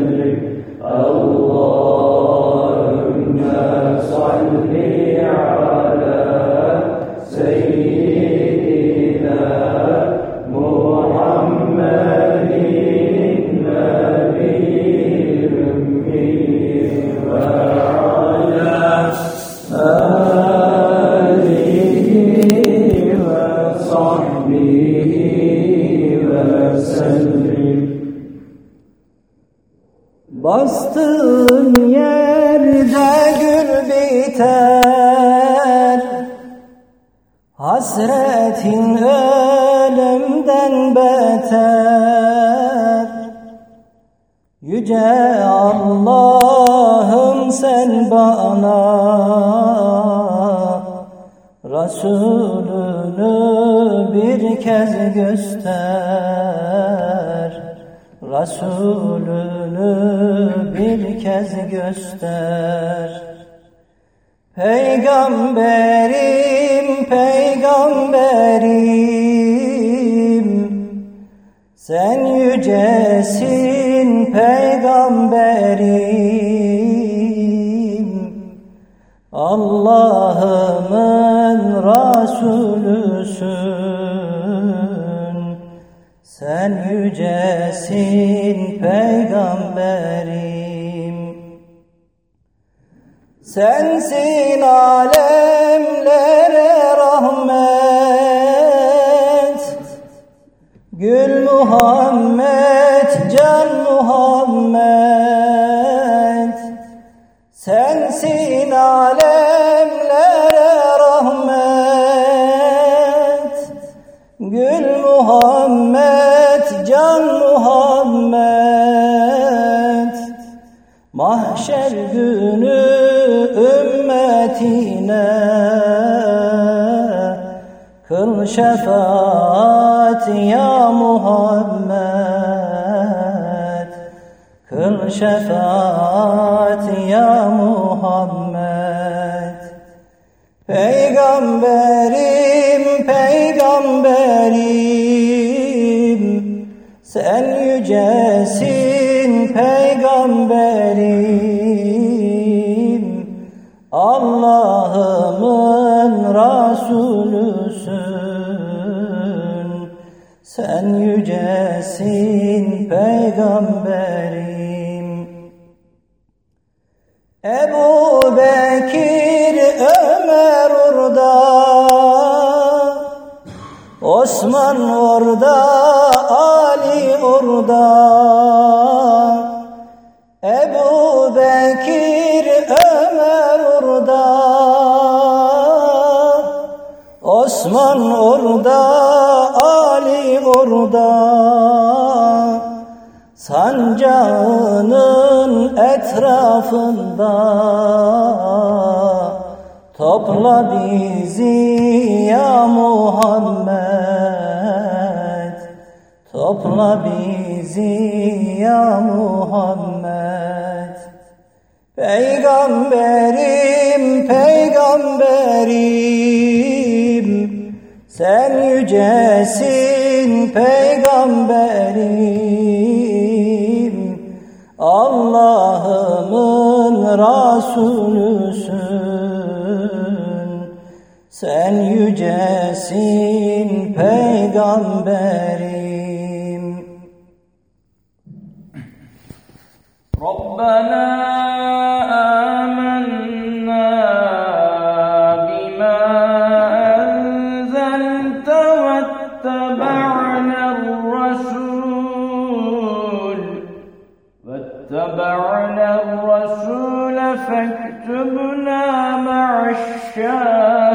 in the day. Bastığın yerde gül biter. Hasretin ölümden beter. Yüce Allah'ım sen bana Resulünü bir kez göster Resulünü bir kez göster. Peygamberim, peygamberim. Sen yücesin peygamberim. Allah'ımın Resulüsün sen yücesin peygamberim. Sensin alemlere rahmet. Gül Muhammed, can Muhammed. Sensin alemlere rahmet. Gül Muhammed, Mahşer günü ümmetine. Kıl şefaat ya Muhammed. Kıl şefaat ya Muhammed. Peygamberim, Sen yücesin peygamberim. Ebu Bekir Ömer orada. Osman orada. Ali orada. Ebu Bekir Ömer orada. Osman orada Ali orada Sancağının etrafında. Topla bizi ya Muhammed. Topla bizi ya Muhammed. Peygamberim, peygamberim Sen yücesin benim peygamberim Allah'ımın Resulüsün Sen yücesin peygamberim. Rabbena الرسول فاكتبنا مع الشاهدين.